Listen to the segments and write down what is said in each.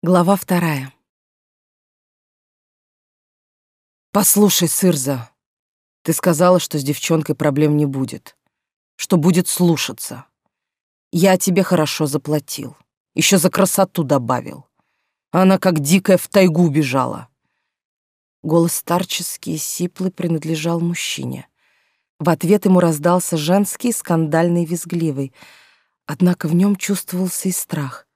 Глава вторая. «Послушай, Сырза, ты сказала, что с девчонкой проблем не будет, что будет слушаться. Я тебе хорошо заплатил, еще за красоту добавил. Она как дикая в тайгу бежала». Голос старческий и сиплый принадлежал мужчине. В ответ ему раздался женский, скандальный, визгливый, однако в нем чувствовался и страх.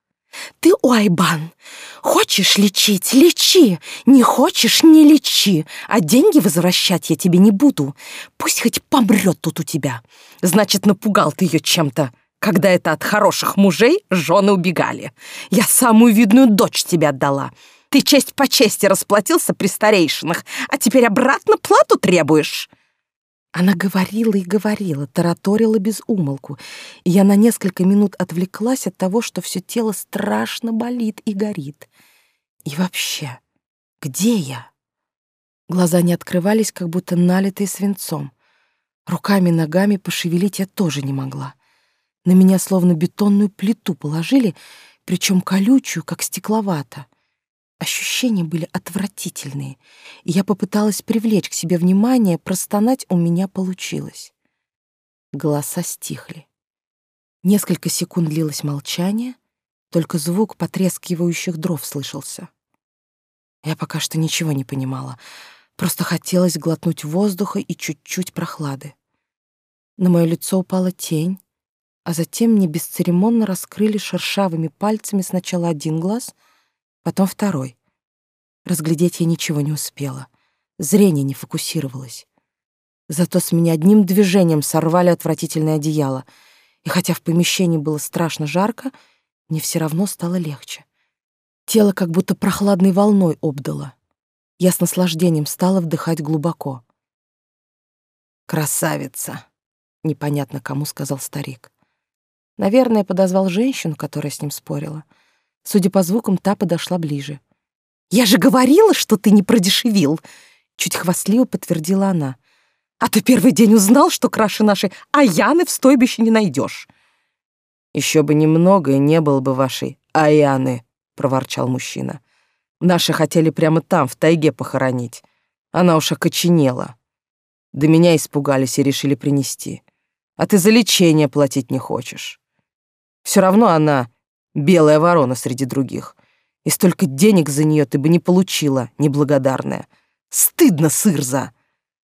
Ты, Уайбан, хочешь лечить — лечи, не хочешь — не лечи, а деньги возвращать я тебе не буду. Пусть хоть помрет тут у тебя. Значит, напугал ты ее чем-то, когда это от хороших мужей жены убегали. Я самую видную дочь тебе отдала. Ты честь по чести расплатился при старейшинах, а теперь обратно плату требуешь. Она говорила и говорила, тараторила без умолку, и я на несколько минут отвлеклась от того, что все тело страшно болит и горит. И вообще, где я? Глаза не открывались, как будто налитые свинцом. Руками и ногами пошевелить я тоже не могла. На меня словно бетонную плиту положили, причем колючую, как стекловато. Ощущения были отвратительные, и я попыталась привлечь к себе внимание, простонать у меня получилось. Голоса стихли. Несколько секунд длилось молчание, только звук потрескивающих дров слышался. Я пока что ничего не понимала, просто хотелось глотнуть воздуха и чуть-чуть прохлады. На мое лицо упала тень, а затем мне бесцеремонно раскрыли шершавыми пальцами сначала один глаз — потом второй. Разглядеть я ничего не успела. Зрение не фокусировалось. Зато с меня одним движением сорвали отвратительное одеяло, и хотя в помещении было страшно жарко, мне все равно стало легче. Тело как будто прохладной волной обдало. Я с наслаждением стала вдыхать глубоко. «Красавица!» — непонятно кому сказал старик. Наверное, подозвал женщину, которая с ним спорила — Судя по звукам, та подошла ближе. «Я же говорила, что ты не продешевил!» Чуть хвастливо подтвердила она. «А ты первый день узнал, что краше нашей Аяны в стойбище не найдешь!» «Еще бы немного, и не было бы вашей Аяны!» — проворчал мужчина. «Наши хотели прямо там, в тайге, похоронить. Она уж окоченела. До меня испугались и решили принести. А ты за лечение платить не хочешь. Все равно она белая ворона среди других. И столько денег за нее ты бы не получила, неблагодарная. Стыдно, Сырза!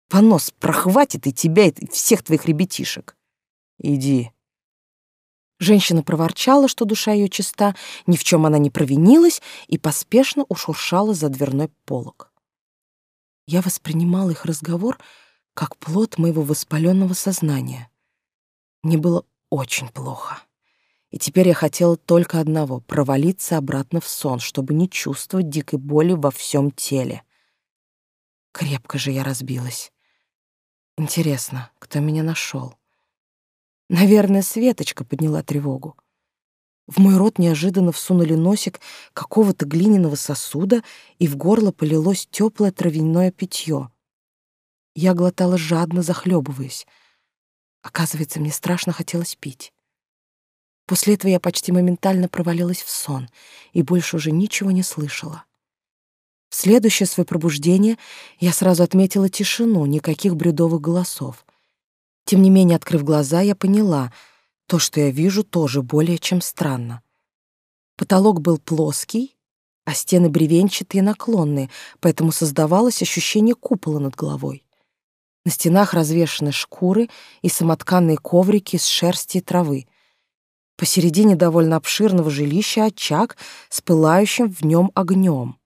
Понос прохватит и тебя, и всех твоих ребятишек. Иди. Женщина проворчала, что душа ее чиста, ни в чем она не провинилась, и поспешно ушуршала за дверной полог. Я воспринимала их разговор как плод моего воспаленного сознания. Мне было очень плохо. И теперь я хотела только одного — провалиться обратно в сон, чтобы не чувствовать дикой боли во всем теле. Крепко же я разбилась. Интересно, кто меня нашел? Наверное, Светочка подняла тревогу. В мой рот неожиданно всунули носик какого-то глиняного сосуда, и в горло полилось теплое травяное питье. Я глотала жадно, захлебываясь. Оказывается, мне страшно хотелось пить. После этого я почти моментально провалилась в сон и больше уже ничего не слышала. В следующее свое пробуждение я сразу отметила тишину, никаких бредовых голосов. Тем не менее, открыв глаза, я поняла, то, что я вижу, тоже более чем странно. Потолок был плоский, а стены бревенчатые и наклонные, поэтому создавалось ощущение купола над головой. На стенах развешаны шкуры и самотканные коврики из шерсти и травы — Посередине довольно обширного жилища очаг с пылающим в нем огнем.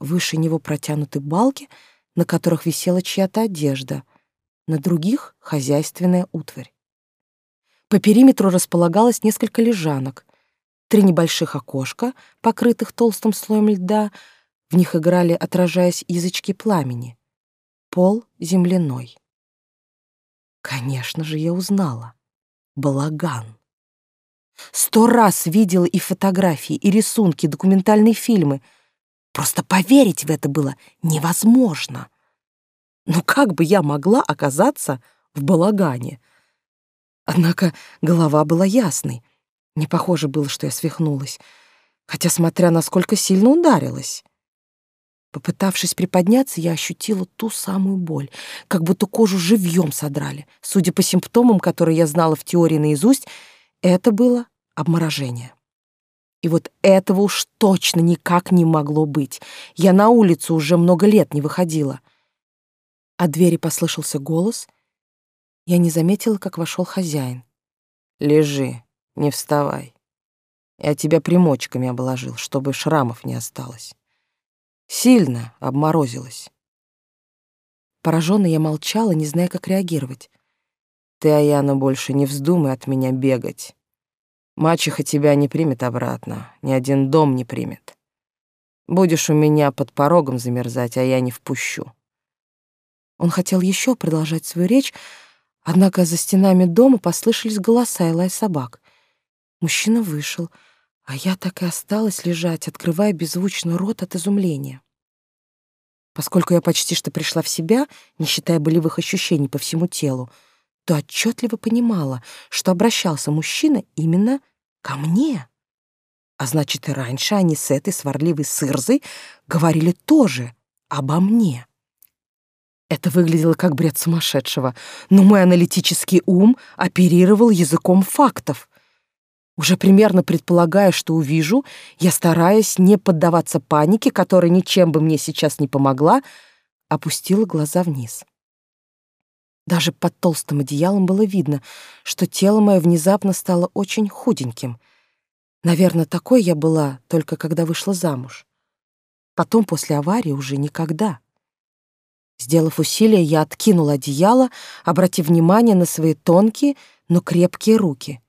Выше него протянуты балки, на которых висела чья-то одежда, на других — хозяйственная утварь. По периметру располагалось несколько лежанок, три небольших окошка, покрытых толстым слоем льда, в них играли, отражаясь язычки пламени. Пол земляной. Конечно же, я узнала. Балаган. Сто раз видела и фотографии, и рисунки, и документальные фильмы. Просто поверить в это было невозможно. Ну как бы я могла оказаться в балагане? Однако голова была ясной. Не похоже было, что я свихнулась. хотя смотря насколько сильно ударилась. Попытавшись приподняться, я ощутила ту самую боль, как будто кожу живьем содрали. Судя по симптомам, которые я знала в теории наизусть, это было обморожение. И вот этого уж точно никак не могло быть. Я на улицу уже много лет не выходила. От двери послышался голос. Я не заметила, как вошел хозяин. «Лежи, не вставай. Я тебя примочками обложил, чтобы шрамов не осталось». Сильно обморозилась. Поражённо я молчала, не зная, как реагировать. Ты, Аяна, больше не вздумай от меня бегать. Мачеха тебя не примет обратно, ни один дом не примет. Будешь у меня под порогом замерзать, а я не впущу. Он хотел еще продолжать свою речь, однако за стенами дома послышались голоса и лай собак. Мужчина вышел — а я так и осталась лежать, открывая беззвучно рот от изумления. Поскольку я почти что пришла в себя, не считая болевых ощущений по всему телу, то отчетливо понимала, что обращался мужчина именно ко мне. А значит, и раньше они с этой сварливой сырзой говорили тоже обо мне. Это выглядело как бред сумасшедшего, но мой аналитический ум оперировал языком фактов. Уже примерно предполагая, что увижу, я, стараясь не поддаваться панике, которая ничем бы мне сейчас не помогла, опустила глаза вниз. Даже под толстым одеялом было видно, что тело мое внезапно стало очень худеньким. Наверное, такой я была только когда вышла замуж. Потом, после аварии, уже никогда. Сделав усилие, я откинула одеяло, обратив внимание на свои тонкие, но крепкие руки.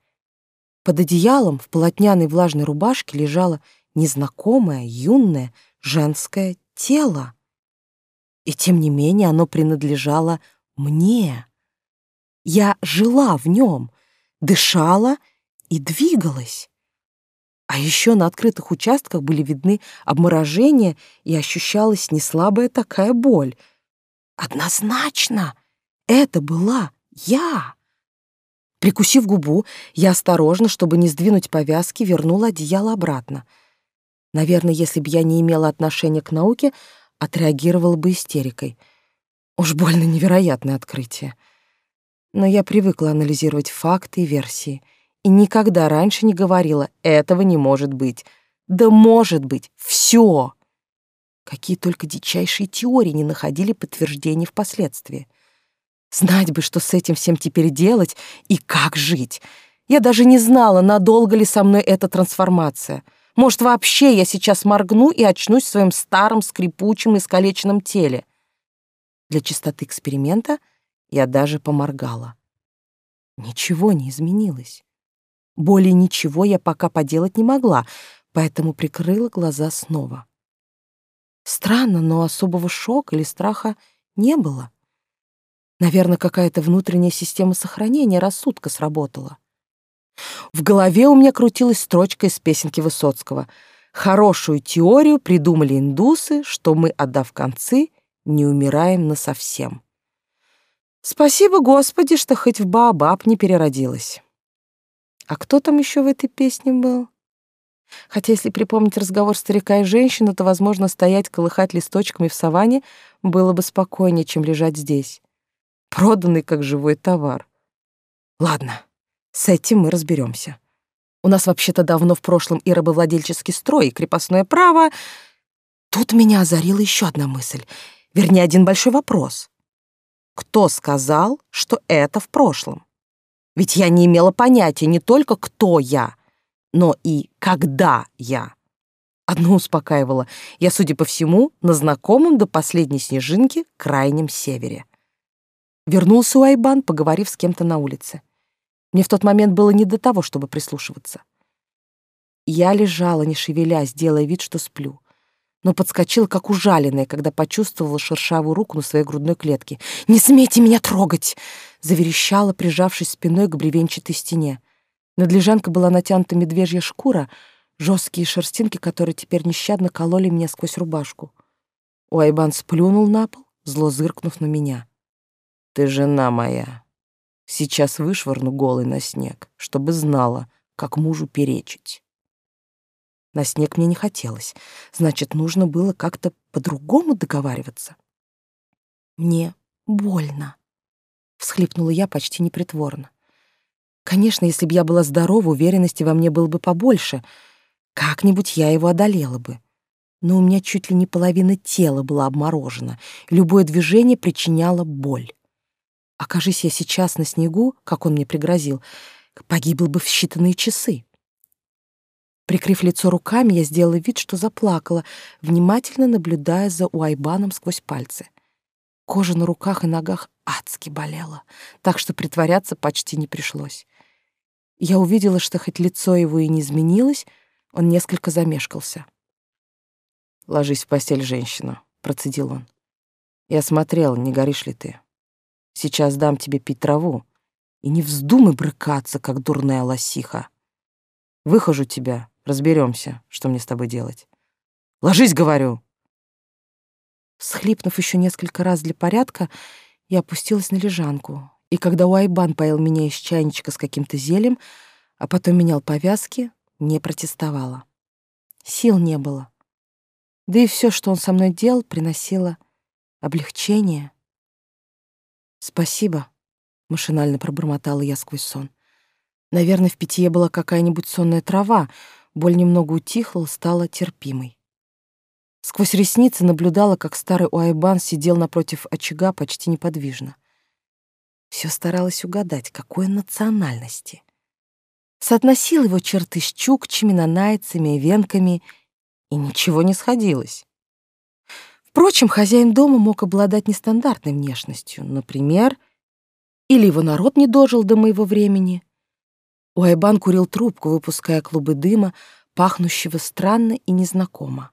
Под одеялом в полотняной влажной рубашке лежало незнакомое, юное, женское тело. И тем не менее оно принадлежало мне. Я жила в нем, дышала и двигалась. А еще на открытых участках были видны обморожения и ощущалась неслабая такая боль. Однозначно, это была я. Прикусив губу, я осторожно, чтобы не сдвинуть повязки, вернула одеяло обратно. Наверное, если бы я не имела отношения к науке, отреагировала бы истерикой. Уж больно невероятное открытие. Но я привыкла анализировать факты и версии. И никогда раньше не говорила «этого не может быть». Да может быть, все. Какие только дичайшие теории не находили подтверждений впоследствии. Знать бы, что с этим всем теперь делать и как жить. Я даже не знала, надолго ли со мной эта трансформация. Может, вообще я сейчас моргну и очнусь в своем старом, скрипучем, искалеченном теле. Для чистоты эксперимента я даже поморгала. Ничего не изменилось. Более ничего я пока поделать не могла, поэтому прикрыла глаза снова. Странно, но особого шока или страха не было. Наверное, какая-то внутренняя система сохранения рассудка сработала. В голове у меня крутилась строчка из песенки Высоцкого. «Хорошую теорию придумали индусы, что мы, отдав концы, не умираем насовсем». Спасибо, Господи, что хоть в Баобаб не переродилась. А кто там еще в этой песне был? Хотя, если припомнить разговор старика и женщины, то, возможно, стоять, колыхать листочками в саванне было бы спокойнее, чем лежать здесь проданный как живой товар. Ладно, с этим мы разберемся. У нас вообще-то давно в прошлом и рабовладельческий строй, и крепостное право. Тут меня озарила еще одна мысль, вернее, один большой вопрос. Кто сказал, что это в прошлом? Ведь я не имела понятия не только кто я, но и когда я. Одно успокаивало. Я, судя по всему, на знакомом до последней снежинки крайнем севере. Вернулся Уайбан, поговорив с кем-то на улице. Мне в тот момент было не до того, чтобы прислушиваться. Я лежала, не шевелясь, делая вид, что сплю, но подскочила, как ужаленная, когда почувствовала шершавую руку на своей грудной клетке. «Не смейте меня трогать!» — заверещала, прижавшись спиной к бревенчатой стене. Над лежанкой была натянута медвежья шкура, жесткие шерстинки, которые теперь нещадно кололи меня сквозь рубашку. Уайбан сплюнул на пол, зло зыркнув на меня. Ты жена моя. Сейчас вышвырну голый на снег, чтобы знала, как мужу перечить. На снег мне не хотелось. Значит, нужно было как-то по-другому договариваться. Мне больно, всхлипнула я почти непритворно. Конечно, если бы я была здорова, уверенности во мне было бы побольше. Как-нибудь я его одолела бы. Но у меня чуть ли не половина тела была обморожена. Любое движение причиняло боль. Окажись я сейчас на снегу, как он мне пригрозил, погибла бы в считанные часы. Прикрыв лицо руками, я сделала вид, что заплакала, внимательно наблюдая за Уайбаном сквозь пальцы. Кожа на руках и ногах адски болела, так что притворяться почти не пришлось. Я увидела, что хоть лицо его и не изменилось, он несколько замешкался. «Ложись в постель, женщина», — процедил он. «Я смотрел, не горишь ли ты. Сейчас дам тебе пить траву, и не вздумай брыкаться, как дурная лосиха. Выхожу тебя, разберемся, что мне с тобой делать. Ложись, говорю!» Схлипнув еще несколько раз для порядка, я опустилась на лежанку, и когда Уайбан поил меня из чайничка с каким-то зельем, а потом менял повязки, не протестовала. Сил не было. Да и все, что он со мной делал, приносило облегчение. «Спасибо», — машинально пробормотала я сквозь сон. Наверное, в питье была какая-нибудь сонная трава, боль немного утихла, стала терпимой. Сквозь ресницы наблюдала, как старый Уайбан сидел напротив очага почти неподвижно. Все старалась угадать, какой он национальности. Соотносил его черты с чукчами, нанайцами и венками, и ничего не сходилось. Впрочем, хозяин дома мог обладать нестандартной внешностью. Например, или его народ не дожил до моего времени. Уайбан курил трубку, выпуская клубы дыма, пахнущего странно и незнакомо.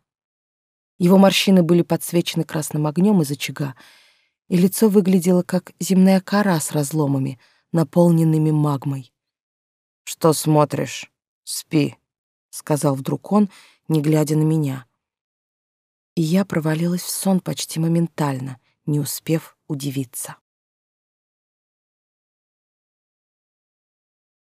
Его морщины были подсвечены красным огнем из очага, и лицо выглядело как земная кора с разломами, наполненными магмой. «Что смотришь? Спи», — сказал вдруг он, не глядя на меня. И я провалилась в сон почти моментально, не успев удивиться.